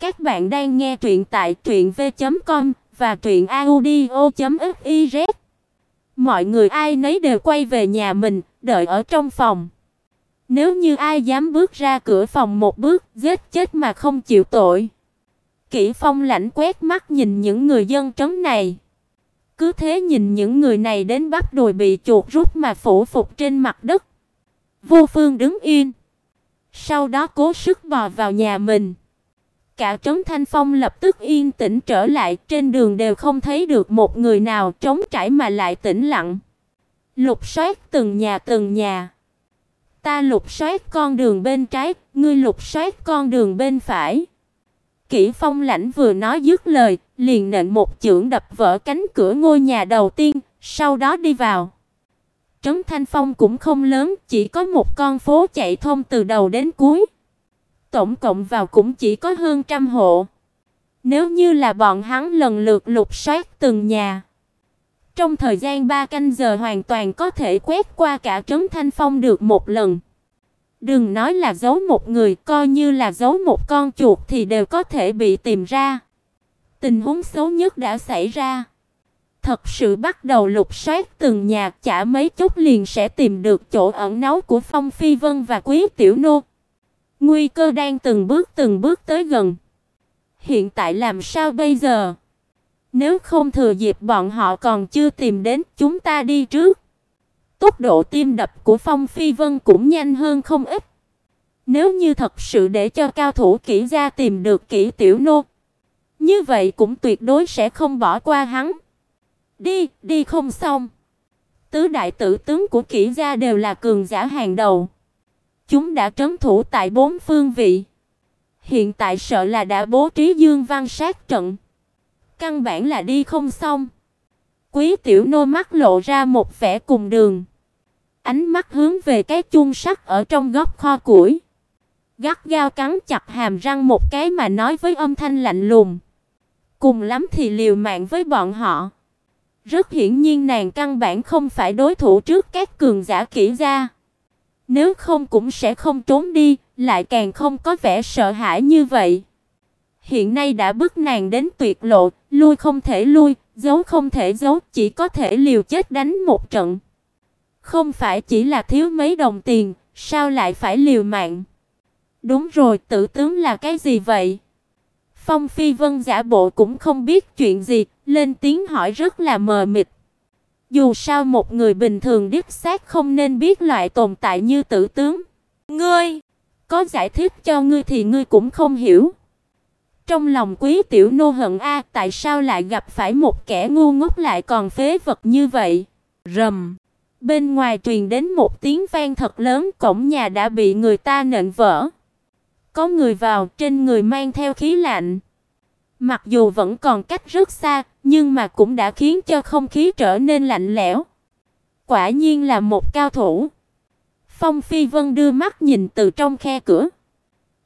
Các bạn đang nghe truyện tại truyệnv.com và truyệnaudio.fiz. Mọi người ai nấy đều quay về nhà mình, đợi ở trong phòng. Nếu như ai dám bước ra cửa phòng một bước, giết chết mà không chịu tội. Kỷ Phong lạnh quét mắt nhìn những người dân trấn này. Cứ thế nhìn những người này đến bắp đùi bị chuột rút mà phủ phục trên mặt đất. Vô Phương đứng yên. Sau đó cố sức bò vào nhà mình. Cả trấn Thanh Phong lập tức yên tĩnh trở lại, trên đường đều không thấy được một người nào trống trải mà lại tĩnh lặng. Lục soát từng nhà từng nhà. Ta lục soát con đường bên trái, ngươi lục soát con đường bên phải. Kỷ Phong lãnh vừa nói dứt lời, liền nện một chưởng đập vỡ cánh cửa ngôi nhà đầu tiên, sau đó đi vào. Trấn Thanh Phong cũng không lớn, chỉ có một con phố chạy thông từ đầu đến cuối. Tổng cộng vào cũng chỉ có hơn trăm hộ. Nếu như là bọn hắn lần lượt lục soát từng nhà, trong thời gian 3 canh giờ hoàn toàn có thể quét qua cả trấn Thanh Phong được một lần. Đừng nói là giấu một người, coi như là giấu một con chuột thì đều có thể bị tìm ra. Tình huống xấu nhất đã xảy ra. Thật sự bắt đầu lục soát từng nhà, chả mấy chút liền sẽ tìm được chỗ ẩn náu của Phong Phi Vân và Quý Tiểu Nô. Nguy cơ đang từng bước từng bước tới gần. Hiện tại làm sao bây giờ? Nếu không thừa dịp bọn họ còn chưa tìm đến, chúng ta đi trước. Tốc độ tim đập của Phong Phi Vân cũng nhanh hơn không ít. Nếu như thật sự để cho cao thủ kỹ gia tìm được kỹ tiểu nô, như vậy cũng tuyệt đối sẽ không bỏ qua hắn. Đi, đi không xong. Tứ đại tử tướng của kỹ gia đều là cường giả hàng đầu. Chúng đã trấn thủ tại bốn phương vị. Hiện tại sợ là đã bố trí Dương Văn sát trận. Căn bản là đi không xong. Quý tiểu nô mắt lộ ra một vẻ cùng đường. Ánh mắt hướng về cái chuông sắt ở trong góc kho củi. Gắt gao cắn chặt hàm răng một cái mà nói với âm thanh lạnh lùng. Cùng lắm thì liều mạng với bọn họ. Rất hiển nhiên nàng căn bản không phải đối thủ trước các cường giả kỹ gia. Nếu không cũng sẽ không trốn đi, lại càng không có vẻ sợ hãi như vậy. Hiện nay đã bức nàng đến tuyệt lộ, lui không thể lui, giấu không thể giấu, chỉ có thể liều chết đánh một trận. Không phải chỉ là thiếu mấy đồng tiền, sao lại phải liều mạng? Đúng rồi, tử tướng là cái gì vậy? Phong Phi Vân giả bộ cũng không biết chuyện gì, lên tiếng hỏi rất là mờ mịt. Dù sao một người bình thường đích xác không nên biết loại tồn tại như tử tướng. Ngươi, có giải thích cho ngươi thì ngươi cũng không hiểu. Trong lòng Quý tiểu nô hận a, tại sao lại gặp phải một kẻ ngu ngốc lại còn phế vật như vậy? Rầm. Bên ngoài truyền đến một tiếng vang thật lớn, cổng nhà đã bị người ta nện vỡ. Có người vào, trên người mang theo khí lạnh. Mặc dù vẫn còn cách rất xa, nhưng mà cũng đã khiến cho không khí trở nên lạnh lẽo. Quả nhiên là một cao thủ. Phong Phi Vân đưa mắt nhìn từ trong khe cửa,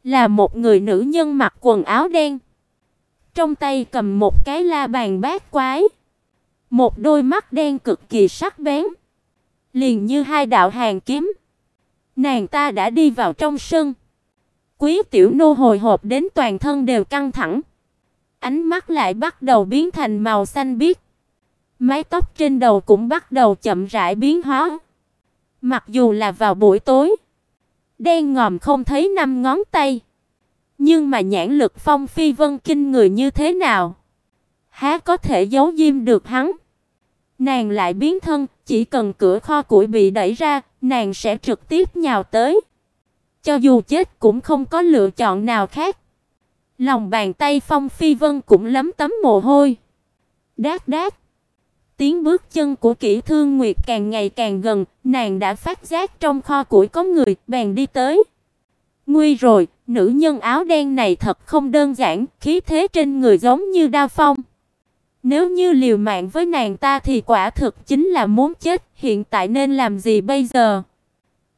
là một người nữ nhân mặc quần áo đen, trong tay cầm một cái la bàn bát quái, một đôi mắt đen cực kỳ sắc bén, liền như hai đạo hàn kiếm. Nàng ta đã đi vào trong sân. Quý tiểu nô hồi hộp đến toàn thân đều căng thẳng ánh mắt lại bắt đầu biến thành màu xanh biếc. Mái tóc trên đầu cũng bắt đầu chậm rãi biến hóa. Mặc dù là vào buổi tối, đen ngòm không thấy năm ngón tay, nhưng mà nhãn lực Phong Phi Vân kinh người như thế nào, há có thể giấu diêm được hắn. Nàng lại biến thân, chỉ cần cửa kho củi bị đẩy ra, nàng sẽ trực tiếp nhào tới. Cho dù chết cũng không có lựa chọn nào khác. Lòng bàn tay Phong Phi Vân cũng lấm tấm mồ hôi. Đát đát. Tiếng bước chân của Kỷ Thương Nguyệt càng ngày càng gần, nàng đã phát giác trong kho củi có người, bèn đi tới. Nguy rồi, nữ nhân áo đen này thật không đơn giản, khí thế trên người giống như đao phong. Nếu như liều mạng với nàng ta thì quả thực chính là muốn chết, hiện tại nên làm gì bây giờ?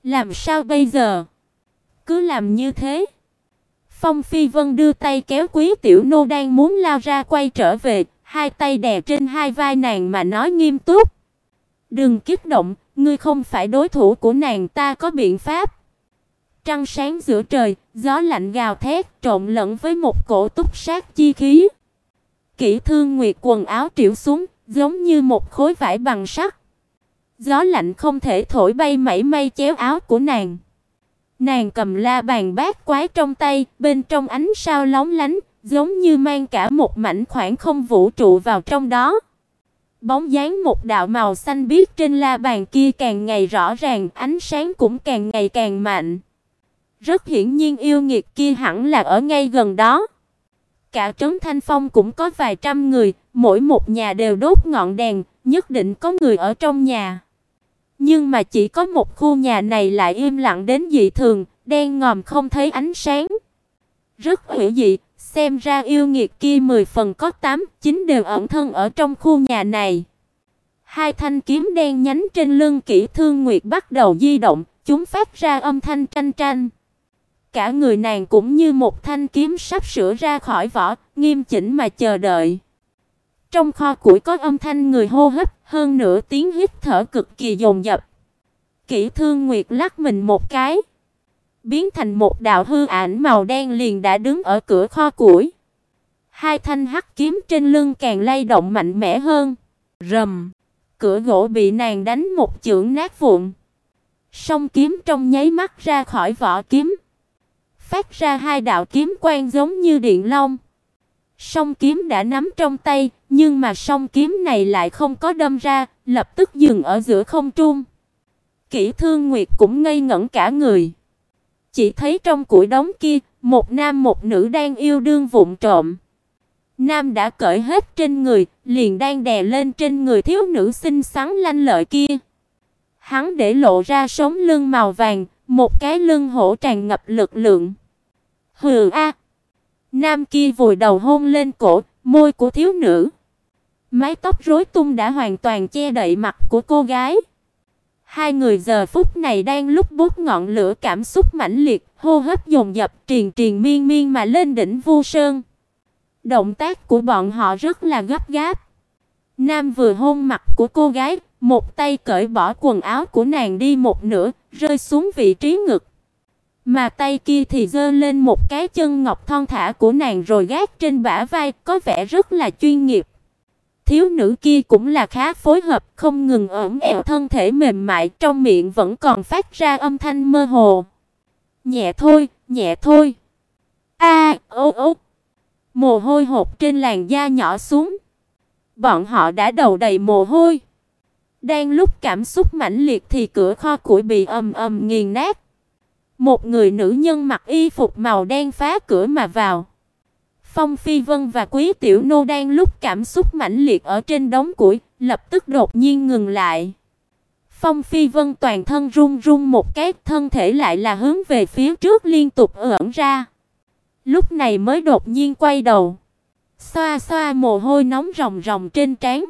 Làm sao bây giờ? Cứ làm như thế. Phong Phi Vân đưa tay kéo Quý Tiểu Nô đang muốn lao ra quay trở về, hai tay đè trên hai vai nàng mà nói nghiêm túc. "Đừng kích động, ngươi không phải đối thủ của nàng, ta có biện pháp." Trăng sáng giữa trời, gió lạnh gào thét trộn lẫn với một cổ túc sát chi khí. Kỷ Thương Nguyệt quần áo trĩu xuống, giống như một khối vải bằng sắt. Gió lạnh không thể thổi bay mảy may chéo áo của nàng. Nàng cầm la bàn bát quái trong tay, bên trong ánh sao lóng lánh, giống như mang cả một mảnh khoảng không vũ trụ vào trong đó. Bóng dáng một đạo màu xanh biếc trên la bàn kia càng ngày rõ ràng, ánh sáng cũng càng ngày càng mạnh. Rất hiển nhiên yêu nghiệt kia hẳn là ở ngay gần đó. Cả trấn Thanh Phong cũng có vài trăm người, mỗi một nhà đều đốt ngọn đèn, nhất định có người ở trong nhà. Nhưng mà chỉ có một khu nhà này lại im lặng đến dị thường, đen ngòm không thấy ánh sáng. Rất hữu dị, xem ra yêu nghiệt kia 10 phần có 8, 9 đều ẩn thân ở trong khu nhà này. Hai thanh kiếm đen nhánh trên lưng Kỷ Thương Nguyệt bắt đầu di động, chúng phát ra âm thanh tranh tranh. Cả người nàng cũng như một thanh kiếm sắp sửa ra khỏi vỏ, nghiêm chỉnh mà chờ đợi. Trong kho củi có âm thanh người hô hấp, hơn nữa tiếng hít thở cực kỳ dồn dập. Kỷ Thương Nguyệt lắc mình một cái, biến thành một đạo hư ảnh màu đen liền đã đứng ở cửa kho củi. Hai thanh hắc kiếm trên lưng càng lay động mạnh mẽ hơn. Rầm, cửa gỗ bị nàng đánh một chưởng nát vụn. Song kiếm trong nháy mắt ra khỏi vỏ kiếm, phát ra hai đạo kiếm quang giống như điện long. Song kiếm đã nắm trong tay, nhưng mà song kiếm này lại không có đâm ra, lập tức dừng ở giữa không trung. Kỷ Thương Nguyệt cũng ngây ngẩn cả người. Chỉ thấy trong củi đống kia, một nam một nữ đang yêu đương vụng trộm. Nam đã cởi hết trên người, liền đang đè lên trên người thiếu nữ xinh xắn lanh lợi kia. Hắn để lộ ra sống lưng màu vàng, một cái lưng hổ tràn ngập lực lượng. Hừ a. Nam kia vùi đầu hôn lên cổ, môi của thiếu nữ. Mái tóc rối tung đã hoàn toàn che đậy mặt của cô gái. Hai người giờ phút này đang lúc bút ngọn lửa cảm xúc mãnh liệt, hô hấp dồn dập triền triền miên miên mà lên đỉnh Vu Sơn. Động tác của bọn họ rất là gấp gáp. Nam vừa hôn mặt của cô gái, một tay cởi bỏ quần áo của nàng đi một nửa, rơi xuống vị trí ngực. Mà tay kia thì giơ lên một cái chân ngọc thon thả của nàng rồi gác trên bả vai, có vẻ rất là chuyên nghiệp. Thiếu nữ kia cũng là khá phối hợp, không ngừng ẩn ẻo thân thể mềm mại, trong miệng vẫn còn phát ra âm thanh mơ hồ. Nhẹ thôi, nhẹ thôi. A, ô ô. Mồ hôi hột trên làn da nhỏ xuống. Bọn họ đã đầu đầy mồ hôi. Đang lúc cảm xúc mãnh liệt thì cửa kho củi bị ầm ầm nghiền nát. Một người nữ nhân mặc y phục màu đen phá cửa mà vào. Phong Phi Vân và Quý Tiểu Nô đang lúc cảm xúc mãnh liệt ở trên đống củi, lập tức đột nhiên ngừng lại. Phong Phi Vân toàn thân run run một cái, thân thể lại là hướng về phía trước liên tục ẩn ra. Lúc này mới đột nhiên quay đầu, xoa xoa mồ hôi nóng ròng ròng trên trán.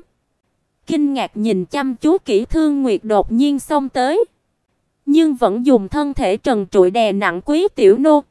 Kinh ngạc nhìn chăm chú kỹ Thương Nguyệt đột nhiên xông tới, nhưng vẫn dùng thân thể trần trụi đè nặng Quý Tiểu Nô,